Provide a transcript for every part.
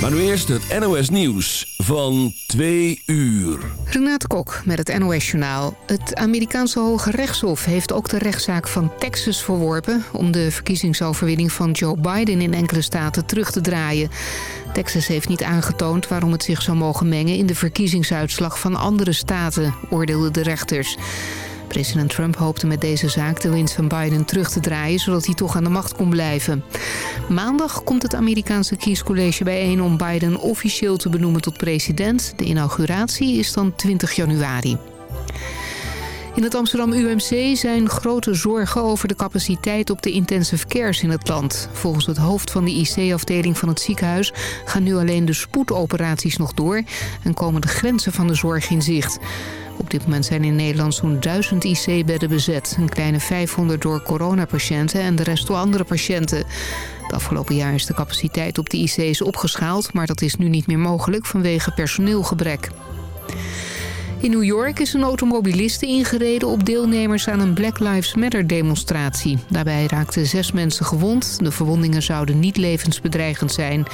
Maar nu eerst het NOS Nieuws van 2 uur. Renate Kok met het NOS Journaal. Het Amerikaanse Hoge Rechtshof heeft ook de rechtszaak van Texas verworpen... om de verkiezingsoverwinning van Joe Biden in enkele staten terug te draaien. Texas heeft niet aangetoond waarom het zich zou mogen mengen... in de verkiezingsuitslag van andere staten, oordeelden de rechters. President Trump hoopte met deze zaak de winst van Biden terug te draaien... zodat hij toch aan de macht kon blijven. Maandag komt het Amerikaanse kiescollege bijeen om Biden officieel te benoemen tot president. De inauguratie is dan 20 januari. In het Amsterdam UMC zijn grote zorgen over de capaciteit op de intensive cares in het land. Volgens het hoofd van de IC-afdeling van het ziekenhuis gaan nu alleen de spoedoperaties nog door en komen de grenzen van de zorg in zicht. Op dit moment zijn in Nederland zo'n 1000 IC-bedden bezet. Een kleine 500 door coronapatiënten en de rest door andere patiënten. Het afgelopen jaar is de capaciteit op de IC's opgeschaald... maar dat is nu niet meer mogelijk vanwege personeelgebrek. In New York is een automobiliste ingereden op deelnemers aan een Black Lives Matter demonstratie. Daarbij raakten zes mensen gewond. De verwondingen zouden niet levensbedreigend zijn.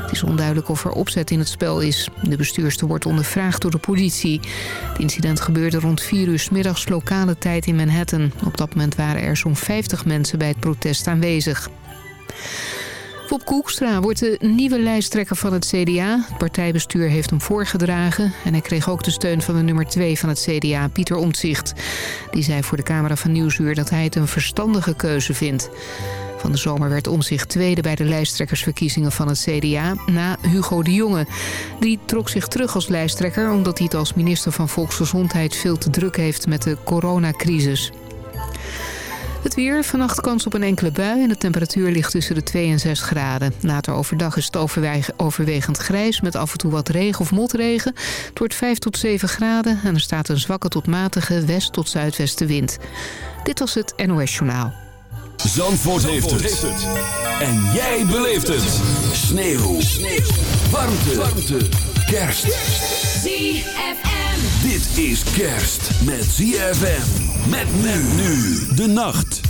Het is onduidelijk of er opzet in het spel is. De bestuurster wordt ondervraagd door de politie. Het incident gebeurde rond 4 uur middags lokale tijd in Manhattan. Op dat moment waren er zo'n 50 mensen bij het protest aanwezig. Bob Koekstra wordt de nieuwe lijsttrekker van het CDA. Het partijbestuur heeft hem voorgedragen. En hij kreeg ook de steun van de nummer 2 van het CDA, Pieter Omtzigt. Die zei voor de Camera van Nieuwsuur dat hij het een verstandige keuze vindt. Van de zomer werd Omtzigt tweede bij de lijsttrekkersverkiezingen van het CDA... na Hugo de Jonge. Die trok zich terug als lijsttrekker... omdat hij het als minister van Volksgezondheid veel te druk heeft met de coronacrisis. Het weer, vannacht kans op een enkele bui en de temperatuur ligt tussen de 2 en 6 graden. Later overdag is het overwegend grijs met af en toe wat regen of motregen. Het wordt 5 tot 7 graden en er staat een zwakke tot matige west- tot zuidwestenwind. Dit was het NOS Journaal. Zandvoort, heeft, het. En jij beleeft het. Sneeuw. Sneeuw. Warmte. Warmte. Kerst. ZFM. Dit is kerst met ZFM. Met men nu de nacht.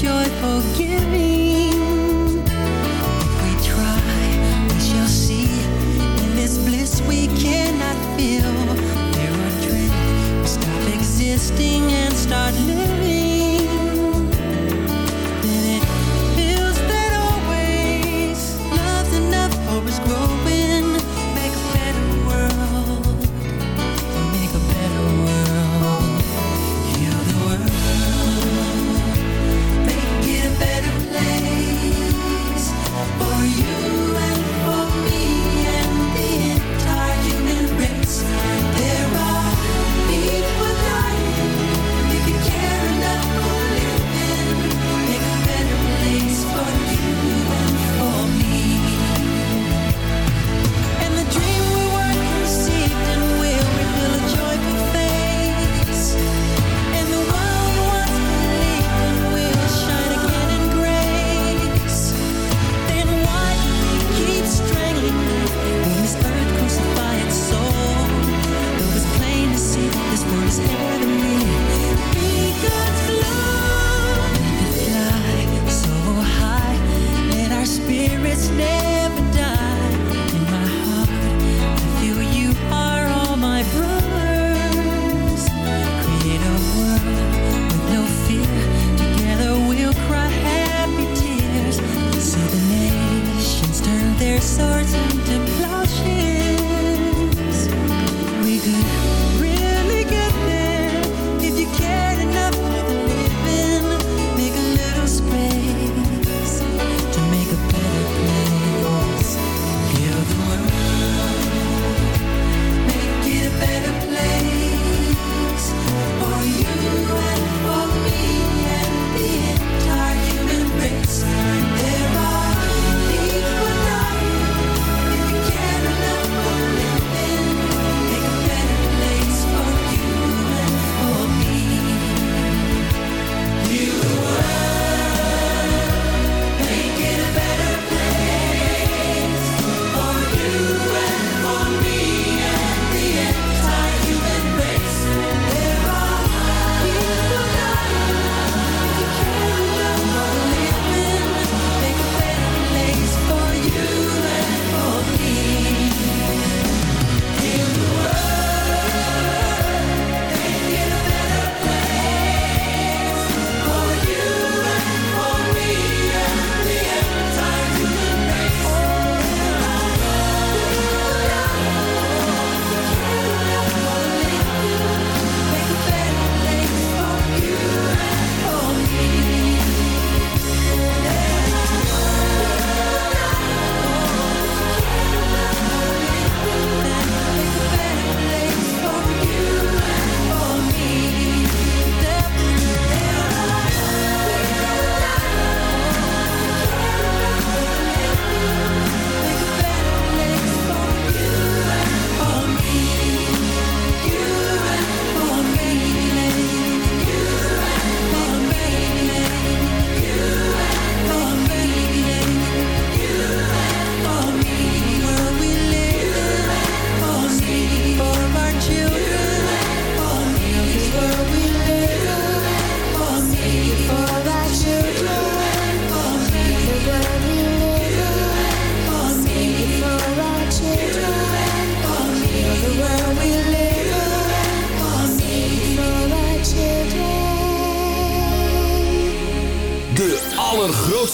joyful giving. If we try, we shall see in this bliss we cannot feel. Mirror drift, we stop existing and start living.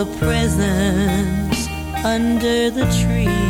the presents under the tree.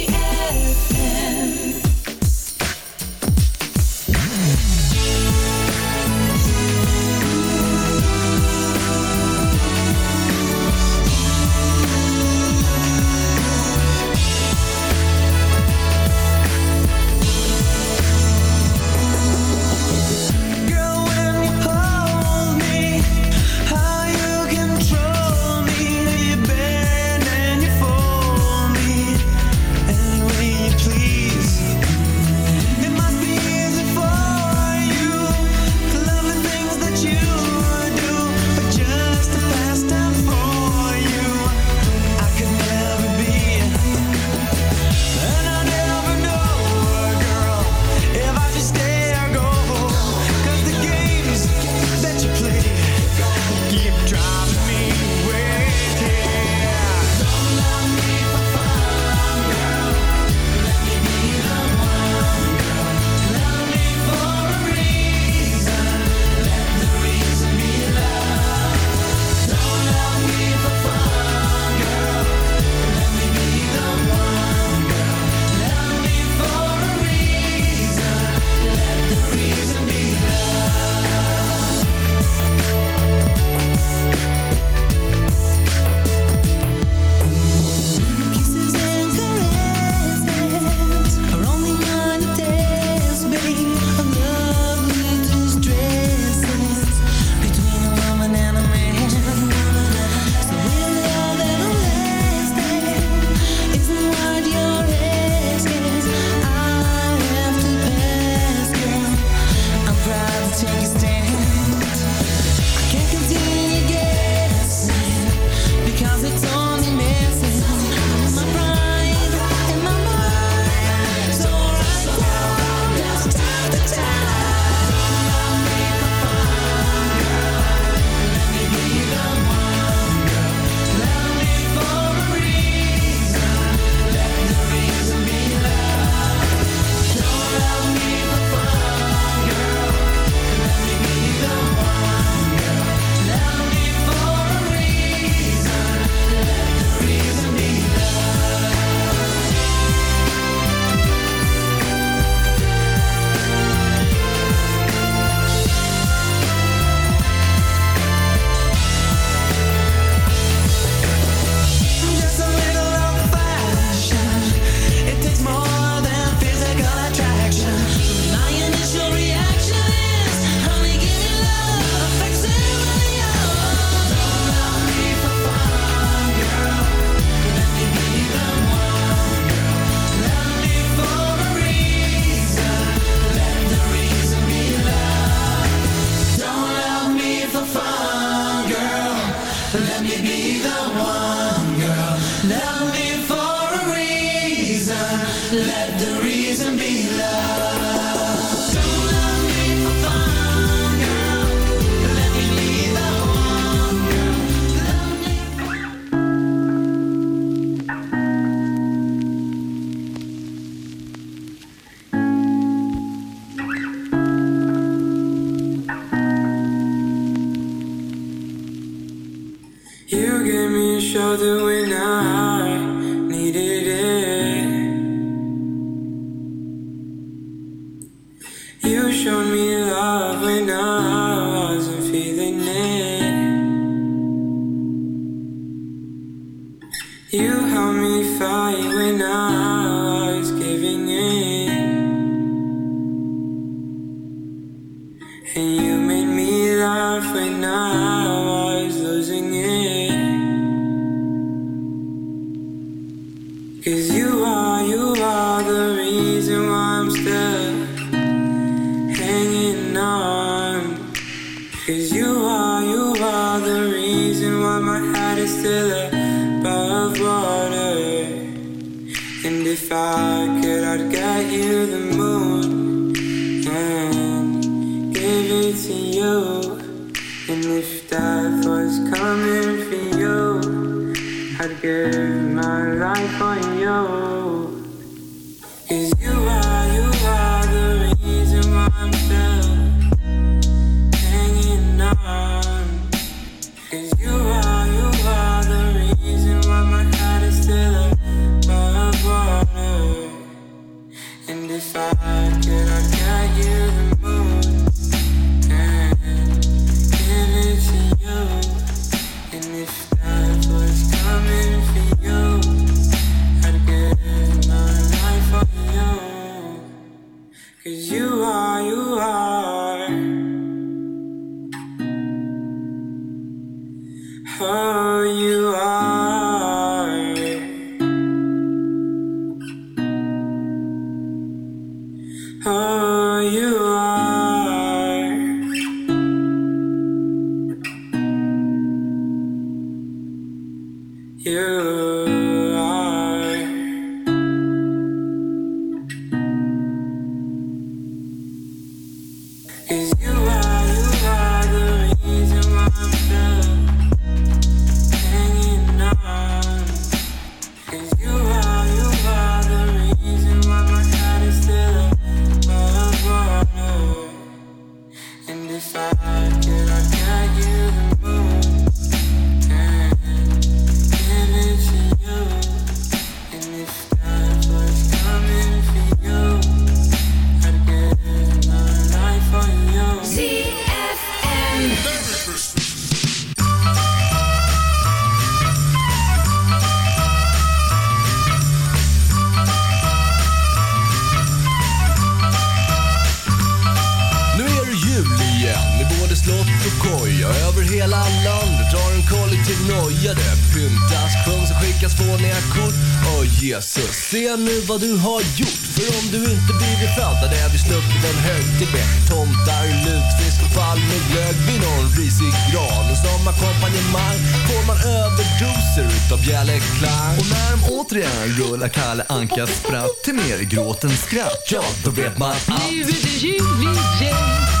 was coming for you. I'd give my life on you. Både slott och koja. Över hela landet drar en kollektiv noja. Det pyntas, sjungs och skickas fåniga kort. Åh Jesus, se nu vad du har gjort. För om du inte blivit född hade vi sluppit en högtid med tomtar, lutfisk och palmeglögg vid någon risig gran. Och som ackompanjemang får man överdoser utav bjällerklang. Och när de återigen rullar Kalle Ankas spratt till mer gråt än skratt, ja då vet man att Nu är det jul igen.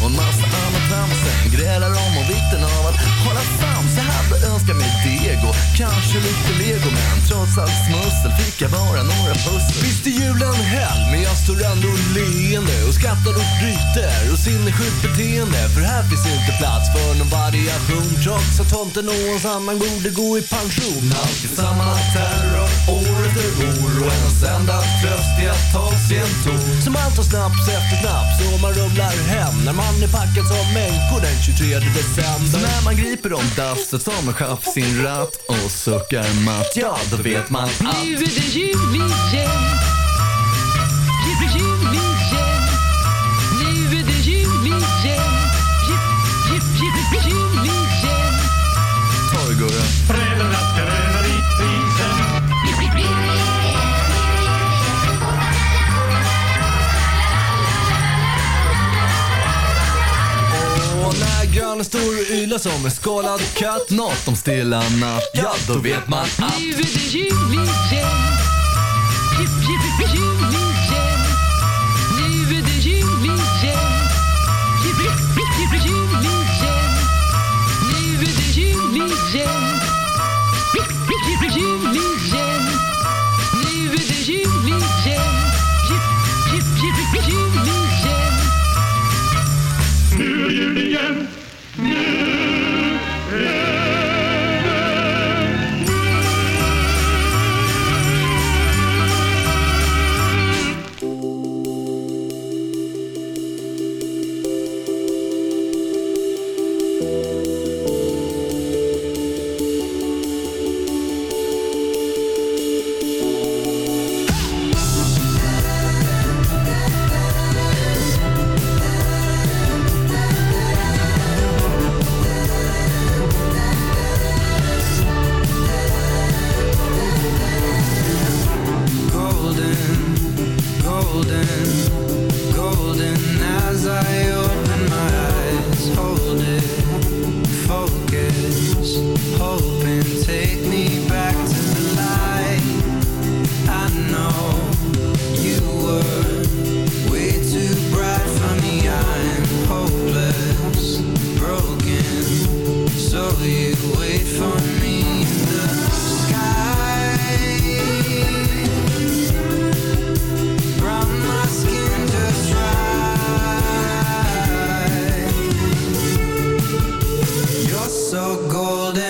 och en massa annat trams Sen grälar om om vikten av att hålla sams Jag hade önskat mig deg och kanske lite lego Men trots allt smussel fick jag bara några pussel Visst är julen hell, men jag står ändå leende och skrattar och bryter och sinnessjukt beteende. För här finns inte plats för någon variation trots att tomten och hans annan borde gå i pension. Alltid samma terror, år efter år och ens enda tröst är att ta sig en ton. Som allt tar snaps efter snaps och man rumlar hem när man är packad som änkor den 23 Så december. när man griper om dasset som en chef sin ratt och suckar matt, ja då vet man att Nu är det jul igen. Står och ylar som en skålad katt. Något om stilla natt, ja då vet man att Nu är det jul igen. Jul, jul, jul so golden